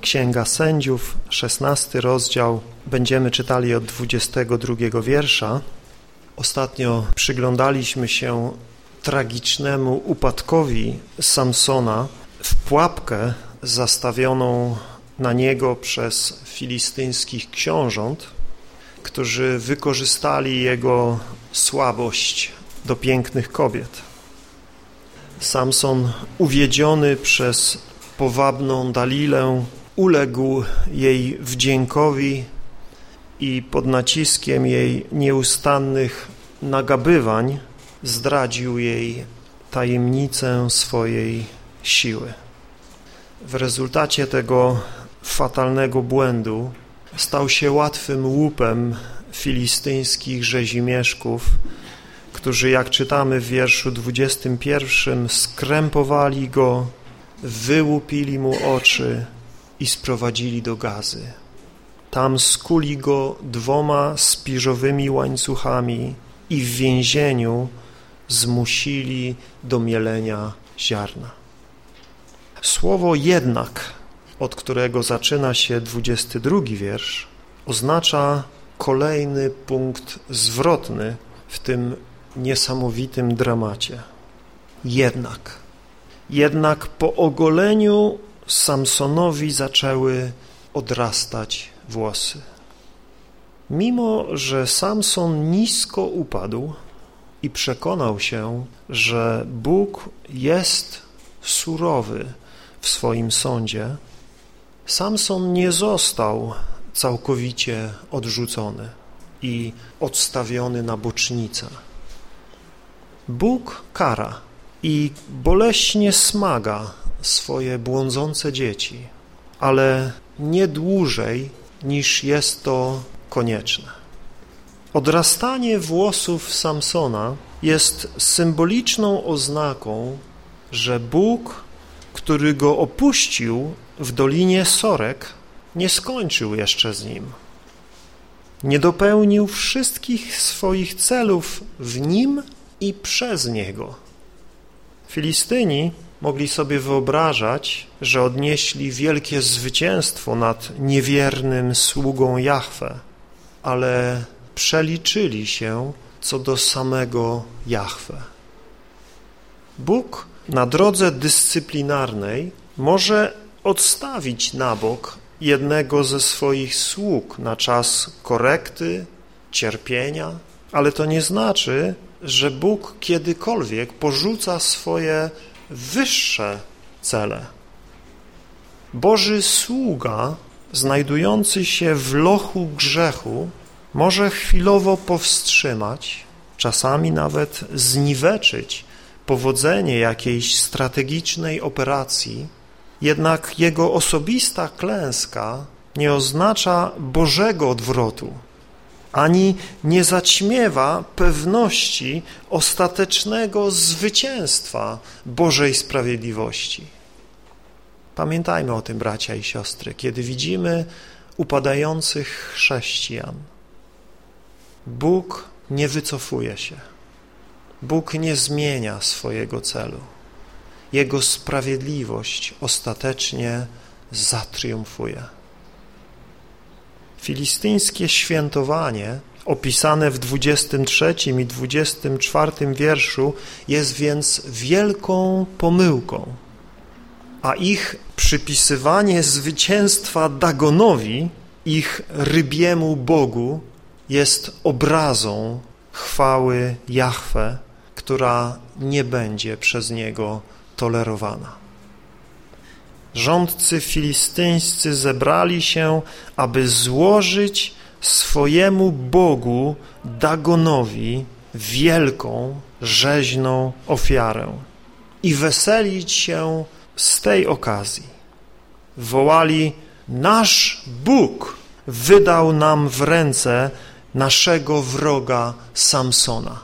Księga Sędziów, 16 rozdział, będziemy czytali od 22 wiersza. Ostatnio przyglądaliśmy się tragicznemu upadkowi Samsona w pułapkę zastawioną na niego przez filistyńskich książąt, którzy wykorzystali jego słabość do pięknych kobiet. Samson uwiedziony przez powabną Dalilę uległ jej wdziękowi i pod naciskiem jej nieustannych nagabywań zdradził jej tajemnicę swojej siły. W rezultacie tego fatalnego błędu stał się łatwym łupem filistyńskich rzezimieszków, którzy, jak czytamy w wierszu 21, skrępowali go, wyłupili mu oczy i sprowadzili do gazy. Tam skuli go dwoma spiżowymi łańcuchami i w więzieniu zmusili do mielenia ziarna. Słowo jednak, od którego zaczyna się 22 wiersz, oznacza kolejny punkt zwrotny w tym niesamowitym dramacie. Jednak, jednak po ogoleniu Samsonowi zaczęły odrastać włosy. Mimo, że Samson nisko upadł i przekonał się, że Bóg jest surowy w swoim sądzie, Samson nie został całkowicie odrzucony i odstawiony na bocznicę. Bóg kara i boleśnie smaga swoje błądzące dzieci, ale nie dłużej niż jest to konieczne. Odrastanie włosów Samsona jest symboliczną oznaką, że Bóg, który go opuścił w Dolinie Sorek, nie skończył jeszcze z nim. Nie dopełnił wszystkich swoich celów w nim i przez niego. Filistyni mogli sobie wyobrażać, że odnieśli wielkie zwycięstwo nad niewiernym sługą Jahwe, ale przeliczyli się co do samego Jahwe. Bóg na drodze dyscyplinarnej może odstawić na bok jednego ze swoich sług na czas korekty, cierpienia, ale to nie znaczy, że Bóg kiedykolwiek porzuca swoje wyższe cele. Boży sługa znajdujący się w lochu grzechu może chwilowo powstrzymać, czasami nawet zniweczyć powodzenie jakiejś strategicznej operacji, jednak jego osobista klęska nie oznacza Bożego odwrotu, ani nie zaćmiewa pewności ostatecznego zwycięstwa Bożej sprawiedliwości. Pamiętajmy o tym, bracia i siostry, kiedy widzimy upadających chrześcijan. Bóg nie wycofuje się. Bóg nie zmienia swojego celu. Jego sprawiedliwość ostatecznie zatriumfuje. Filistyńskie świętowanie opisane w 23 i 24 wierszu jest więc wielką pomyłką, a ich przypisywanie zwycięstwa Dagonowi, ich rybiemu Bogu, jest obrazą chwały Jahwe, która nie będzie przez niego tolerowana. Rządcy filistyńscy zebrali się, aby złożyć swojemu Bogu Dagonowi wielką, rzeźną ofiarę i weselić się z tej okazji. Wołali, nasz Bóg wydał nam w ręce naszego wroga Samsona.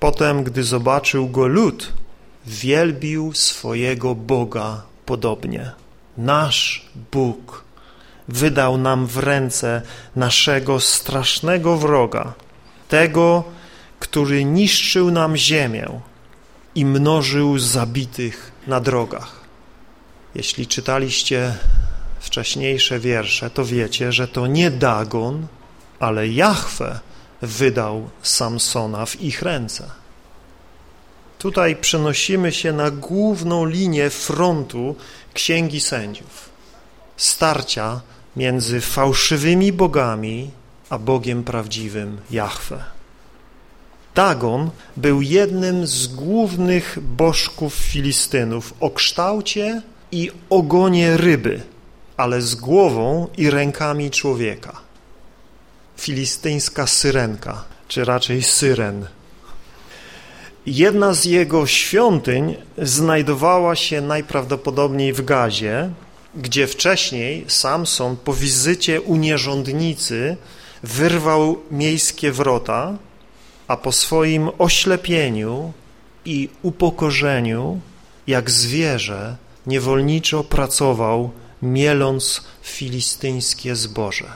Potem, gdy zobaczył go lud, wielbił swojego Boga podobnie. Nasz Bóg wydał nam w ręce naszego strasznego wroga, tego, który niszczył nam ziemię i mnożył zabitych na drogach. Jeśli czytaliście wcześniejsze wiersze, to wiecie, że to nie Dagon, ale Jahwe wydał Samsona w ich ręce. Tutaj przenosimy się na główną linię frontu Księgi Sędziów. Starcia między fałszywymi bogami a Bogiem prawdziwym Jahwe. Dagon był jednym z głównych bożków Filistynów o kształcie i ogonie ryby, ale z głową i rękami człowieka. Filistyńska syrenka, czy raczej syren. Jedna z jego świątyń znajdowała się najprawdopodobniej w Gazie, gdzie wcześniej Samson po wizycie u nierządnicy wyrwał miejskie wrota, a po swoim oślepieniu i upokorzeniu, jak zwierzę, niewolniczo pracował, mieląc filistyńskie zboże.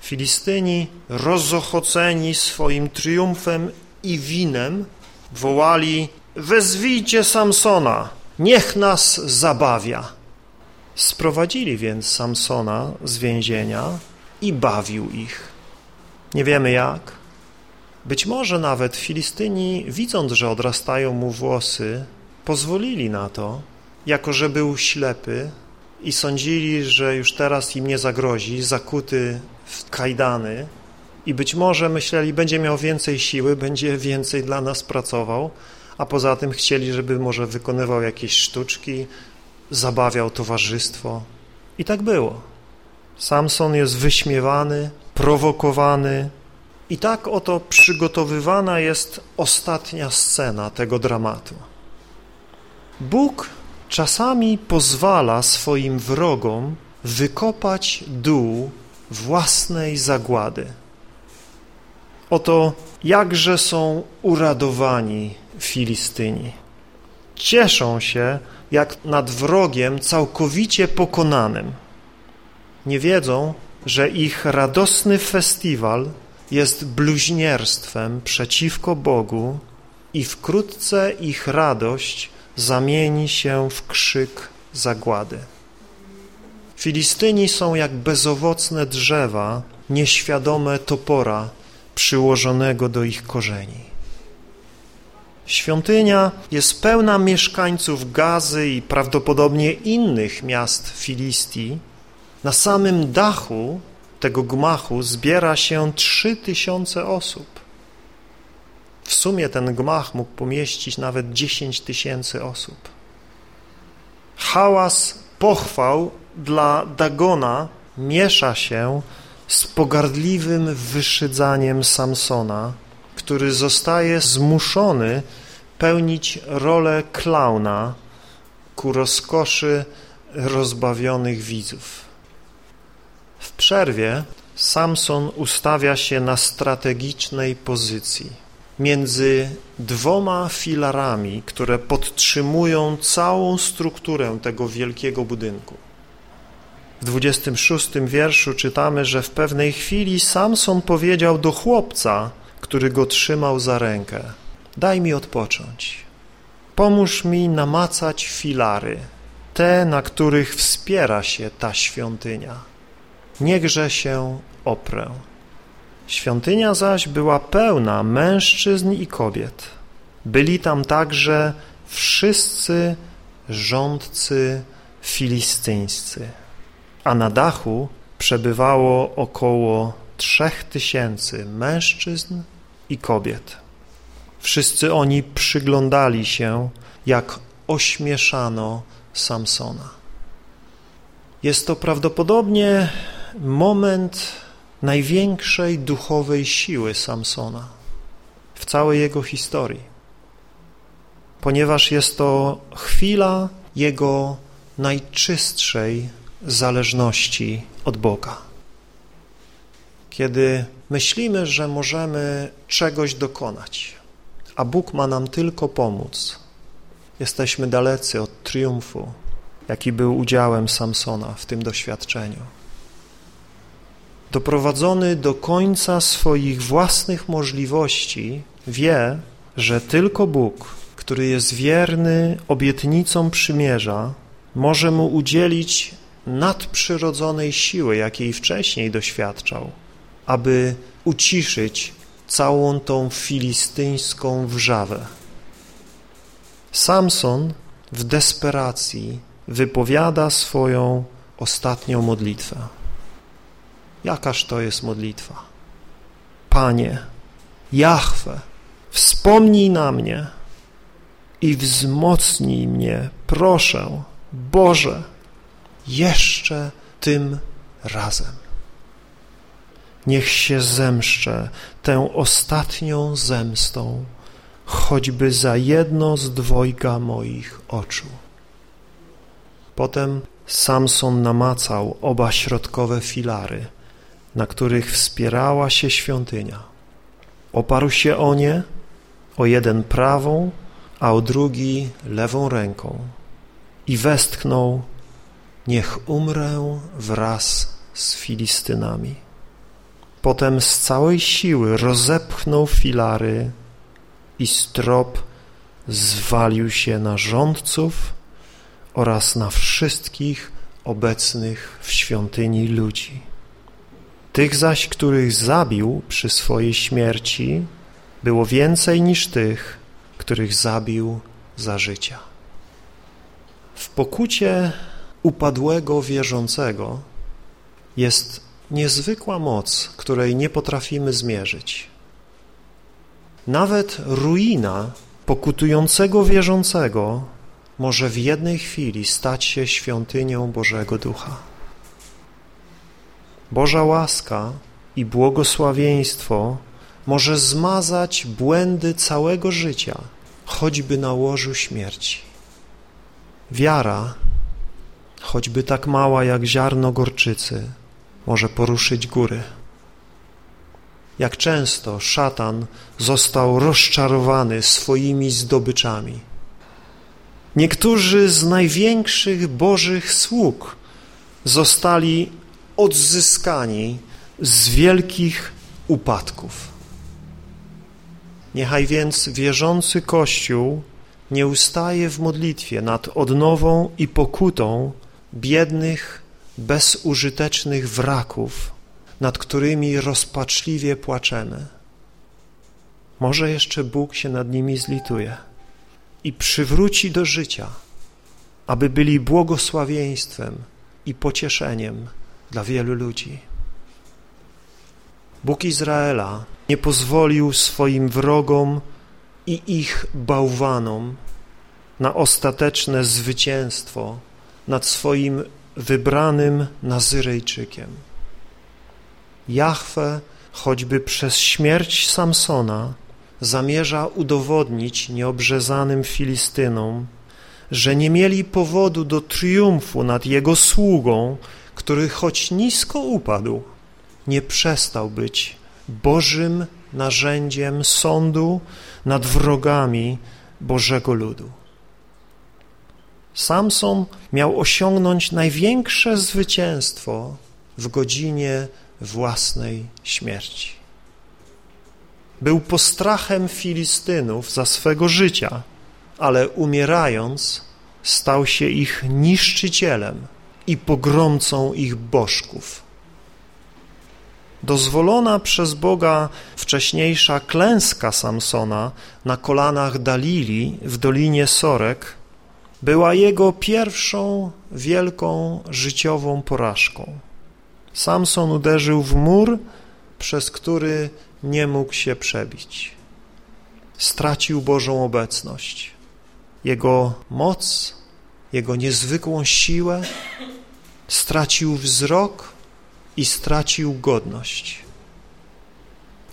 Filistyni, rozochoceni swoim triumfem i winem, wołali wezwijcie Samsona, niech nas zabawia. Sprowadzili więc Samsona z więzienia i bawił ich. Nie wiemy jak. Być może nawet Filistyni, widząc, że odrastają mu włosy, pozwolili na to, jako że był ślepy i sądzili, że już teraz im nie zagrozi, zakuty w kajdany i być może myśleli, będzie miał więcej siły, będzie więcej dla nas pracował, a poza tym chcieli, żeby może wykonywał jakieś sztuczki, zabawiał towarzystwo. I tak było. Samson jest wyśmiewany, prowokowany i tak oto przygotowywana jest ostatnia scena tego dramatu. Bóg czasami pozwala swoim wrogom wykopać dół własnej zagłady. Oto jakże są uradowani Filistyni. Cieszą się jak nad wrogiem całkowicie pokonanym. Nie wiedzą, że ich radosny festiwal jest bluźnierstwem przeciwko Bogu i wkrótce ich radość zamieni się w krzyk zagłady. Filistyni są jak bezowocne drzewa, nieświadome topora przyłożonego do ich korzeni. Świątynia jest pełna mieszkańców Gazy i prawdopodobnie innych miast Filistii. Na samym dachu tego gmachu zbiera się trzy tysiące osób. W sumie ten gmach mógł pomieścić nawet dziesięć tysięcy osób. Hałas pochwał dla Dagona miesza się z pogardliwym wyszydzaniem Samsona, który zostaje zmuszony pełnić rolę klauna ku rozkoszy rozbawionych widzów. W przerwie Samson ustawia się na strategicznej pozycji między dwoma filarami, które podtrzymują całą strukturę tego wielkiego budynku. W 26 wierszu czytamy, że w pewnej chwili Samson powiedział do chłopca, który go trzymał za rękę Daj mi odpocząć. Pomóż mi namacać filary, te, na których wspiera się ta świątynia. Niechże się oprę. Świątynia zaś była pełna mężczyzn i kobiet. Byli tam także wszyscy rządcy filistyńscy, a na dachu przebywało około trzech tysięcy mężczyzn i kobiet. Wszyscy oni przyglądali się, jak ośmieszano Samsona. Jest to prawdopodobnie moment największej duchowej siły Samsona w całej jego historii, ponieważ jest to chwila jego najczystszej zależności od Boga. Kiedy myślimy, że możemy czegoś dokonać, a Bóg ma nam tylko pomóc. Jesteśmy dalecy od triumfu, jaki był udziałem Samsona w tym doświadczeniu. Doprowadzony do końca swoich własnych możliwości, wie, że tylko Bóg, który jest wierny obietnicom przymierza, może mu udzielić nadprzyrodzonej siły, jakiej wcześniej doświadczał, aby uciszyć całą tą filistyńską wrzawę. Samson w desperacji wypowiada swoją ostatnią modlitwę. Jakaż to jest modlitwa? Panie, Jahwe, wspomnij na mnie i wzmocnij mnie, proszę, Boże, jeszcze tym razem. Niech się zemszczę tę ostatnią zemstą, choćby za jedno z dwojga moich oczu. Potem Samson namacał oba środkowe filary, na których wspierała się świątynia. Oparł się o nie, o jeden prawą, a o drugi lewą ręką i westchnął, niech umrę wraz z Filistynami. Potem z całej siły rozepchnął filary i strop zwalił się na rządców oraz na wszystkich obecnych w świątyni ludzi. Tych zaś, których zabił przy swojej śmierci, było więcej niż tych, których zabił za życia. W pokucie upadłego wierzącego jest niezwykła moc, której nie potrafimy zmierzyć. Nawet ruina pokutującego wierzącego może w jednej chwili stać się świątynią Bożego Ducha. Boża łaska i błogosławieństwo może zmazać błędy całego życia, choćby na łożu śmierci. Wiara, choćby tak mała jak ziarno gorczycy, może poruszyć góry. Jak często szatan został rozczarowany swoimi zdobyczami. Niektórzy z największych Bożych sług zostali odzyskani z wielkich upadków. Niechaj więc wierzący Kościół nie ustaje w modlitwie nad odnową i pokutą biednych, bezużytecznych wraków, nad którymi rozpaczliwie płaczemy. Może jeszcze Bóg się nad nimi zlituje i przywróci do życia, aby byli błogosławieństwem i pocieszeniem dla wielu ludzi. Bóg Izraela nie pozwolił swoim wrogom i ich bałwanom na ostateczne zwycięstwo nad swoim wybranym Nazyrejczykiem. Jahwe, choćby przez śmierć Samsona, zamierza udowodnić nieobrzezanym Filistynom, że nie mieli powodu do triumfu nad jego sługą, który choć nisko upadł, nie przestał być Bożym narzędziem sądu nad wrogami Bożego ludu. Samson miał osiągnąć największe zwycięstwo w godzinie własnej śmierci. Był postrachem Filistynów za swego życia, ale umierając stał się ich niszczycielem i pogromcą ich bożków. Dozwolona przez Boga wcześniejsza klęska Samsona na kolanach Dalili w Dolinie Sorek była jego pierwszą wielką życiową porażką. Samson uderzył w mur, przez który nie mógł się przebić. Stracił Bożą obecność. Jego moc, jego niezwykłą siłę, stracił wzrok i stracił godność.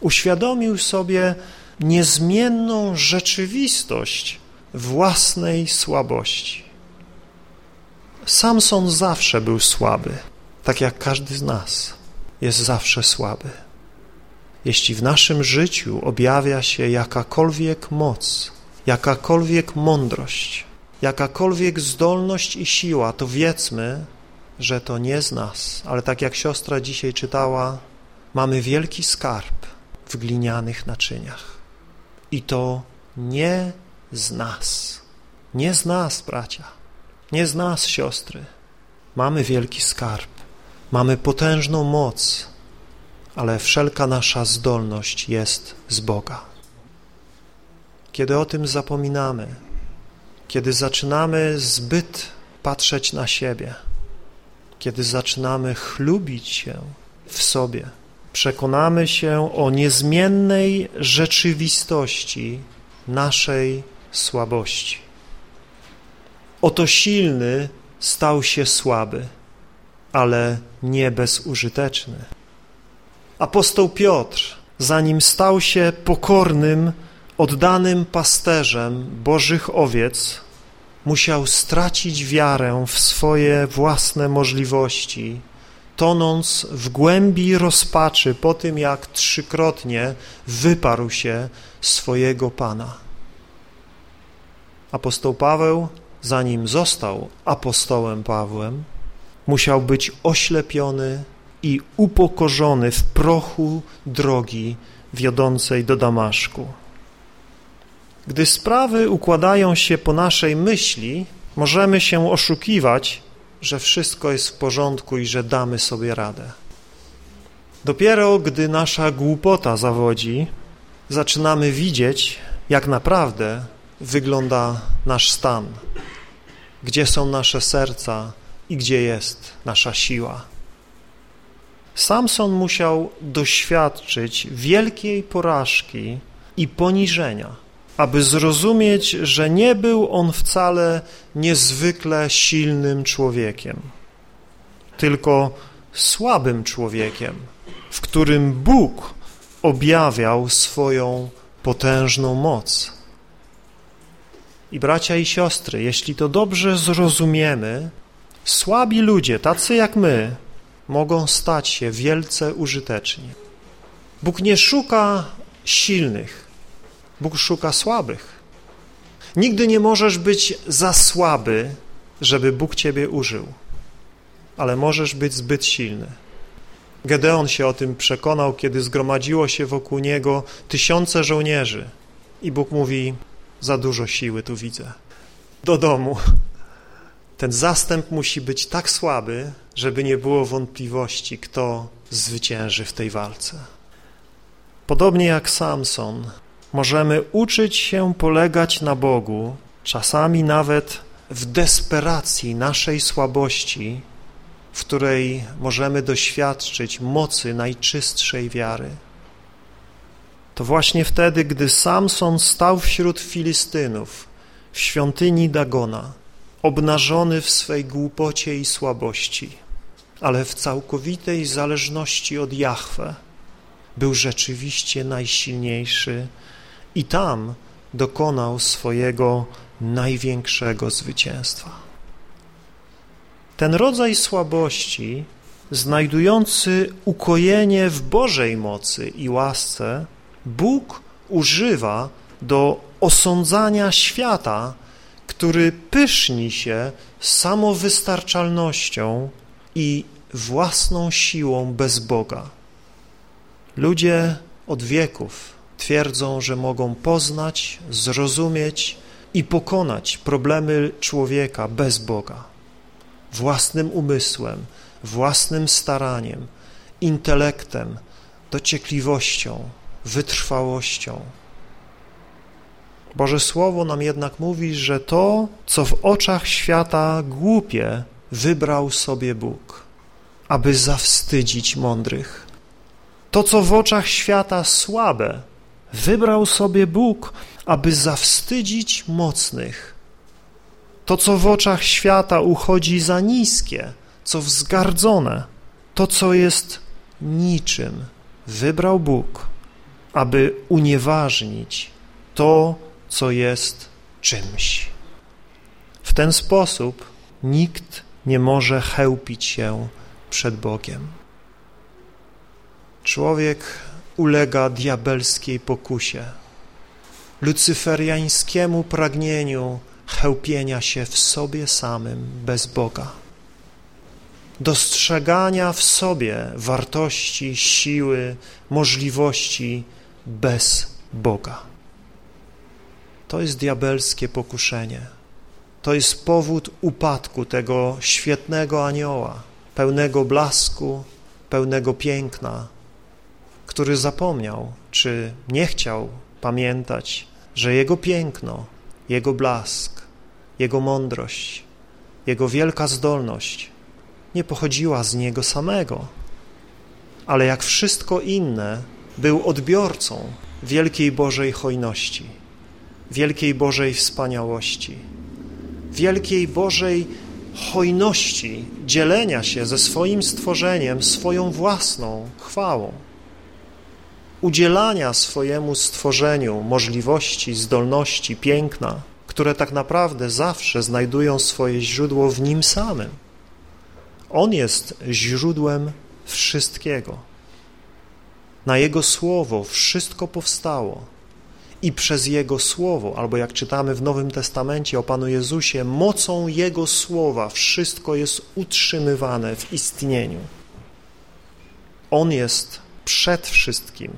Uświadomił sobie niezmienną rzeczywistość własnej słabości. Samson zawsze był słaby, tak jak każdy z nas jest zawsze słaby. Jeśli w naszym życiu objawia się jakakolwiek moc, jakakolwiek mądrość, jakakolwiek zdolność i siła, to wiedzmy, że to nie z nas, ale tak jak siostra dzisiaj czytała, mamy wielki skarb w glinianych naczyniach. I to nie z nas. Nie z nas, bracia. Nie z nas, siostry. Mamy wielki skarb, mamy potężną moc, ale wszelka nasza zdolność jest z Boga. Kiedy o tym zapominamy, kiedy zaczynamy zbyt patrzeć na siebie, kiedy zaczynamy chlubić się w sobie, przekonamy się o niezmiennej rzeczywistości naszej słabości. Oto silny stał się słaby, ale nie bezużyteczny. Apostoł Piotr, zanim stał się pokornym, oddanym pasterzem Bożych owiec, musiał stracić wiarę w swoje własne możliwości, tonąc w głębi rozpaczy po tym, jak trzykrotnie wyparł się swojego Pana. Apostoł Paweł, zanim został apostołem Pawłem, musiał być oślepiony i upokorzony w prochu drogi wiodącej do Damaszku. Gdy sprawy układają się po naszej myśli, możemy się oszukiwać, że wszystko jest w porządku i że damy sobie radę. Dopiero gdy nasza głupota zawodzi, zaczynamy widzieć, jak naprawdę wygląda nasz stan, gdzie są nasze serca i gdzie jest nasza siła. Samson musiał doświadczyć wielkiej porażki i poniżenia, aby zrozumieć, że nie był on wcale niezwykle silnym człowiekiem, tylko słabym człowiekiem, w którym Bóg objawiał swoją potężną moc. I bracia i siostry, jeśli to dobrze zrozumiemy, słabi ludzie, tacy jak my, mogą stać się wielce użyteczni. Bóg nie szuka silnych, Bóg szuka słabych. Nigdy nie możesz być za słaby, żeby Bóg ciebie użył, ale możesz być zbyt silny. Gedeon się o tym przekonał, kiedy zgromadziło się wokół niego tysiące żołnierzy i Bóg mówi, za dużo siły tu widzę. Do domu. Ten zastęp musi być tak słaby, żeby nie było wątpliwości, kto zwycięży w tej walce. Podobnie jak Samson, możemy uczyć się polegać na Bogu, czasami nawet w desperacji naszej słabości, w której możemy doświadczyć mocy najczystszej wiary. To właśnie wtedy, gdy Samson stał wśród Filistynów w świątyni Dagona, obnażony w swej głupocie i słabości, ale w całkowitej zależności od Jahwe, był rzeczywiście najsilniejszy i tam dokonał swojego największego zwycięstwa. Ten rodzaj słabości, znajdujący ukojenie w Bożej mocy i łasce, Bóg używa do osądzania świata, który pyszni się samowystarczalnością i własną siłą bez Boga. Ludzie od wieków twierdzą, że mogą poznać, zrozumieć i pokonać problemy człowieka bez Boga. Własnym umysłem, własnym staraniem, intelektem, dociekliwością, wytrwałością. Boże Słowo nam jednak mówi, że to, co w oczach świata głupie, wybrał sobie Bóg, aby zawstydzić mądrych. To, co w oczach świata słabe, wybrał sobie Bóg, aby zawstydzić mocnych. To, co w oczach świata uchodzi za niskie, co wzgardzone, to, co jest niczym, wybrał Bóg, aby unieważnić to, co jest czymś. W ten sposób nikt nie może chełpić się przed Bogiem. Człowiek ulega diabelskiej pokusie, lucyferiańskiemu pragnieniu chełpienia się w sobie samym bez Boga, dostrzegania w sobie wartości, siły, możliwości bez Boga. To jest diabelskie pokuszenie. to jest powód upadku tego świetnego anioła, pełnego blasku, pełnego piękna, który zapomniał, czy nie chciał pamiętać, że jego piękno, jego blask, jego mądrość, jego wielka zdolność nie pochodziła z niego samego, ale jak wszystko inne był odbiorcą wielkiej Bożej hojności, wielkiej Bożej wspaniałości, wielkiej Bożej hojności dzielenia się ze swoim stworzeniem swoją własną chwałą, udzielania swojemu stworzeniu możliwości, zdolności, piękna, które tak naprawdę zawsze znajdują swoje źródło w Nim samym. On jest źródłem wszystkiego. Na Jego Słowo wszystko powstało i przez Jego Słowo, albo jak czytamy w Nowym Testamencie o Panu Jezusie, mocą Jego Słowa wszystko jest utrzymywane w istnieniu. On jest przed wszystkim.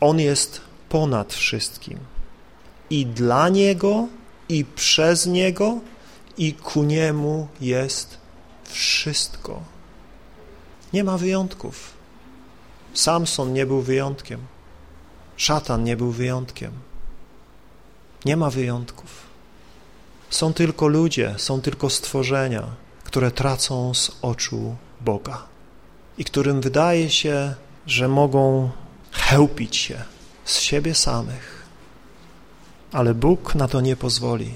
On jest ponad wszystkim. I dla Niego, i przez Niego, i ku Niemu jest wszystko. Nie ma wyjątków. Samson nie był wyjątkiem. Szatan nie był wyjątkiem. Nie ma wyjątków. Są tylko ludzie, są tylko stworzenia, które tracą z oczu Boga i którym wydaje się, że mogą chełpić się z siebie samych. Ale Bóg na to nie pozwoli.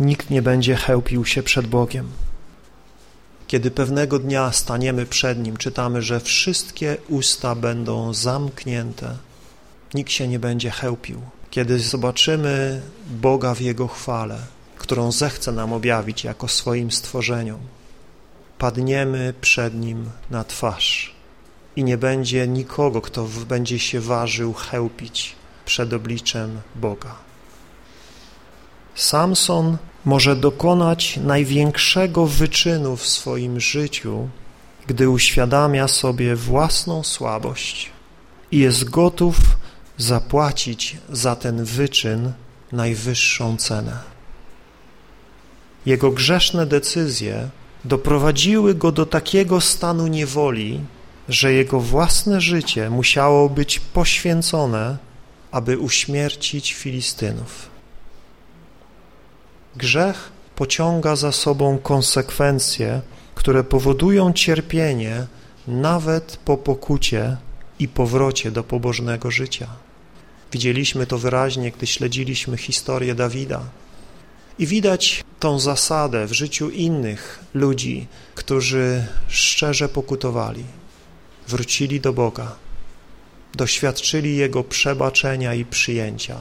Nikt nie będzie chełpił się przed Bogiem. Kiedy pewnego dnia staniemy przed Nim, czytamy, że wszystkie usta będą zamknięte. Nikt się nie będzie chełpił. Kiedy zobaczymy Boga w Jego chwale, którą zechce nam objawić jako swoim stworzeniom, padniemy przed Nim na twarz i nie będzie nikogo, kto będzie się ważył chełpić przed obliczem Boga. Samson może dokonać największego wyczynu w swoim życiu, gdy uświadamia sobie własną słabość i jest gotów zapłacić za ten wyczyn najwyższą cenę. Jego grzeszne decyzje doprowadziły go do takiego stanu niewoli, że jego własne życie musiało być poświęcone, aby uśmiercić Filistynów. Grzech pociąga za sobą konsekwencje, które powodują cierpienie nawet po pokucie i powrocie do pobożnego życia. Widzieliśmy to wyraźnie, gdy śledziliśmy historię Dawida. I widać tą zasadę w życiu innych ludzi, którzy szczerze pokutowali, wrócili do Boga, doświadczyli Jego przebaczenia i przyjęcia,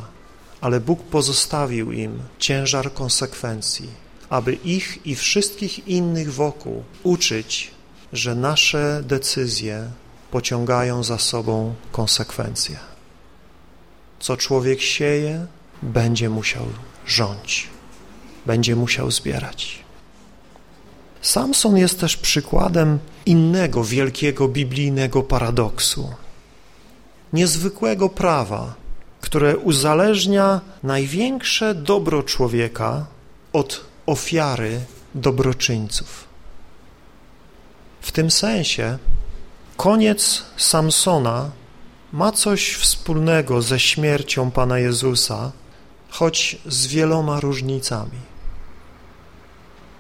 ale Bóg pozostawił im ciężar konsekwencji, aby ich i wszystkich innych wokół uczyć, że nasze decyzje pociągają za sobą konsekwencje. Co człowiek sieje, będzie musiał rządzić, będzie musiał zbierać. Samson jest też przykładem innego wielkiego biblijnego paradoksu, niezwykłego prawa, które uzależnia największe dobro człowieka od ofiary dobroczyńców. W tym sensie koniec Samsona ma coś wspólnego ze śmiercią Pana Jezusa, choć z wieloma różnicami.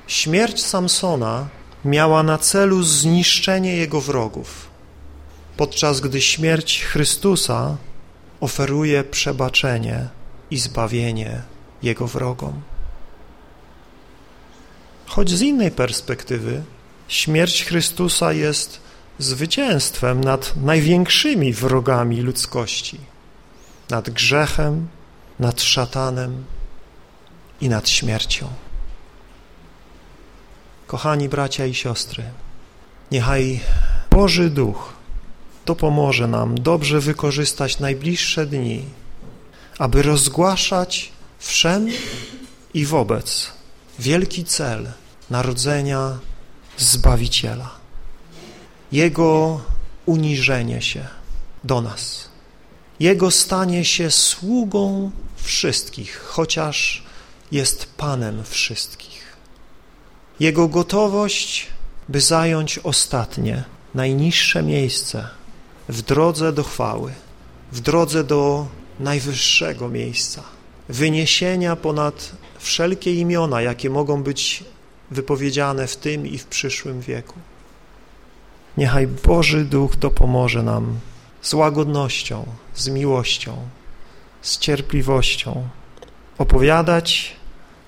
Śmierć Samsona miała na celu zniszczenie jego wrogów, podczas gdy śmierć Chrystusa oferuje przebaczenie i zbawienie jego wrogom. Choć z innej perspektywy śmierć Chrystusa jest zwycięstwem nad największymi wrogami ludzkości, nad grzechem, nad szatanem i nad śmiercią. Kochani bracia i siostry, niechaj Boży Duch pomoże nam dobrze wykorzystać najbliższe dni, aby rozgłaszać wszem i wobec wielki cel narodzenia Zbawiciela. Jego uniżenie się do nas. Jego stanie się sługą wszystkich, chociaż jest Panem wszystkich. Jego gotowość, by zająć ostatnie, najniższe miejsce w drodze do chwały, w drodze do najwyższego miejsca, wyniesienia ponad wszelkie imiona, jakie mogą być wypowiedziane w tym i w przyszłym wieku. Niechaj Boży Duch dopomoże nam z łagodnością, z miłością, z cierpliwością opowiadać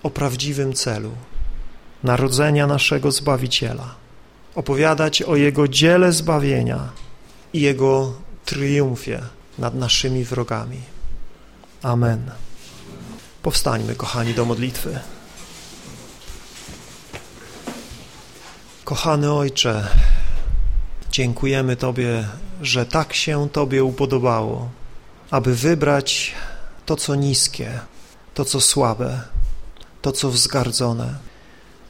o prawdziwym celu narodzenia naszego Zbawiciela, opowiadać o Jego dziele zbawienia i Jego triumfie nad naszymi wrogami. Amen. Powstańmy, kochani, do modlitwy. Kochany Ojcze, dziękujemy Tobie, że tak się Tobie upodobało, aby wybrać to, co niskie, to, co słabe, to, co wzgardzone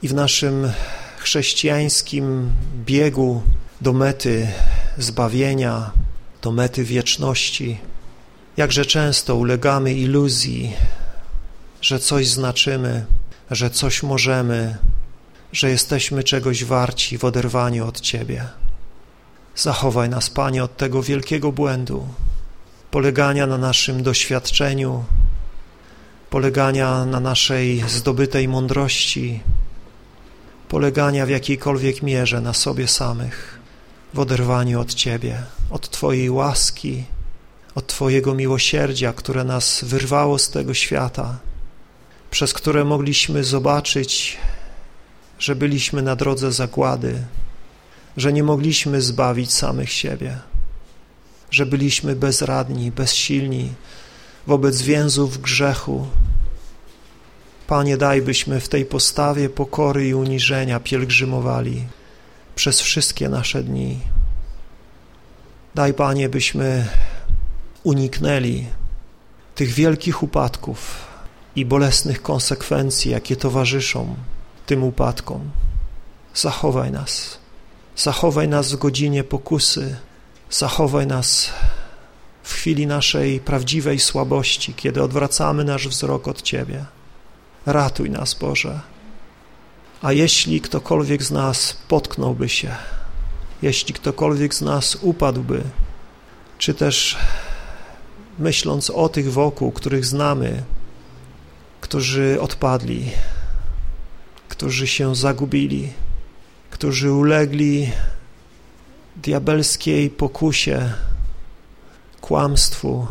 i w naszym chrześcijańskim biegu do mety zbawienia, do mety wieczności, jakże często ulegamy iluzji, że coś znaczymy, że coś możemy, że jesteśmy czegoś warci w oderwaniu od Ciebie. Zachowaj nas, Panie, od tego wielkiego błędu, polegania na naszym doświadczeniu, polegania na naszej zdobytej mądrości, polegania w jakiejkolwiek mierze na sobie samych, w oderwaniu od Ciebie, od Twojej łaski, od Twojego miłosierdzia, które nas wyrwało z tego świata, przez które mogliśmy zobaczyć, że byliśmy na drodze zagłady, że nie mogliśmy zbawić samych siebie, że byliśmy bezradni, bezsilni wobec więzów grzechu. Panie, daj byśmy w tej postawie pokory i uniżenia pielgrzymowali przez wszystkie nasze dni. Daj, Panie, byśmy uniknęli tych wielkich upadków i bolesnych konsekwencji, jakie towarzyszą tym upadkom. Zachowaj nas. Zachowaj nas w godzinie pokusy. Zachowaj nas w chwili naszej prawdziwej słabości, kiedy odwracamy nasz wzrok od Ciebie. Ratuj nas, Boże. A jeśli ktokolwiek z nas potknąłby się, jeśli ktokolwiek z nas upadłby, czy też myśląc o tych wokół, których znamy, którzy odpadli, którzy się zagubili, którzy ulegli diabelskiej pokusie, kłamstwu,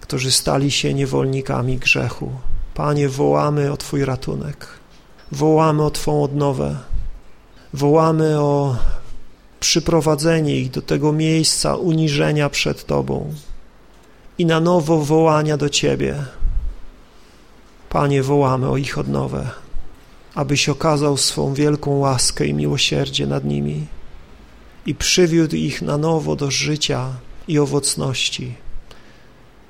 którzy stali się niewolnikami grzechu. Panie, wołamy o Twój ratunek, wołamy o Twą odnowę, wołamy o przyprowadzenie ich do tego miejsca uniżenia przed Tobą. I na nowo wołania do Ciebie. Panie, wołamy o ich odnowę, abyś okazał swą wielką łaskę i miłosierdzie nad nimi i przywiódł ich na nowo do życia i owocności,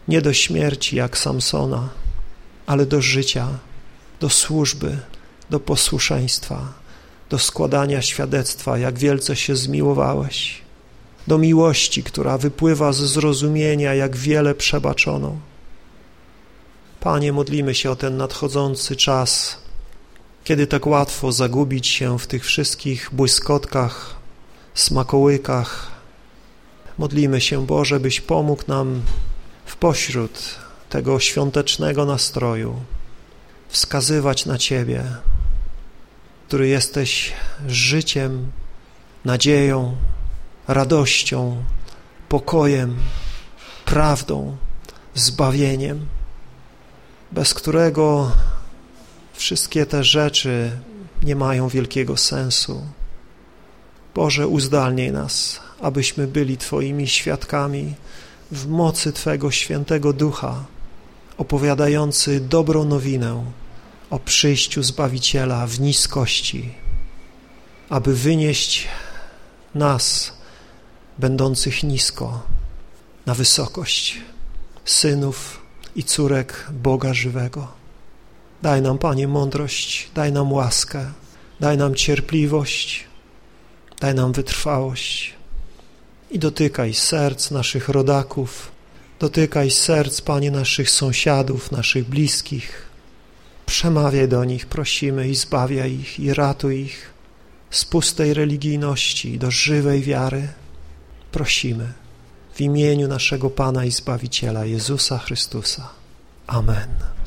nie do śmierci jak Samsona, ale do życia, do służby, do posłuszeństwa, do składania świadectwa, jak wielce się zmiłowałeś, do miłości, która wypływa ze zrozumienia, jak wiele przebaczono. Panie, modlimy się o ten nadchodzący czas, kiedy tak łatwo zagubić się w tych wszystkich błyskotkach, smakołykach. Modlimy się, Boże, byś pomógł nam w pośród tego świątecznego nastroju wskazywać na Ciebie, który jesteś życiem, nadzieją, radością, pokojem, prawdą, zbawieniem, bez którego wszystkie te rzeczy nie mają wielkiego sensu. Boże, uzdalnij nas, abyśmy byli Twoimi świadkami w mocy Twego świętego ducha, opowiadający dobrą nowinę o przyjściu Zbawiciela w niskości, aby wynieść nas, będących nisko, na wysokość synów i córek Boga żywego. Daj nam, Panie, mądrość, daj nam łaskę, daj nam cierpliwość, daj nam wytrwałość i dotykaj serc naszych rodaków, dotykaj serc, Panie, naszych sąsiadów, naszych bliskich. Przemawiaj do nich, prosimy i zbawiaj ich i ratuj ich z pustej religijności do żywej wiary. Prosimy w imieniu naszego Pana i Zbawiciela Jezusa Chrystusa. Amen.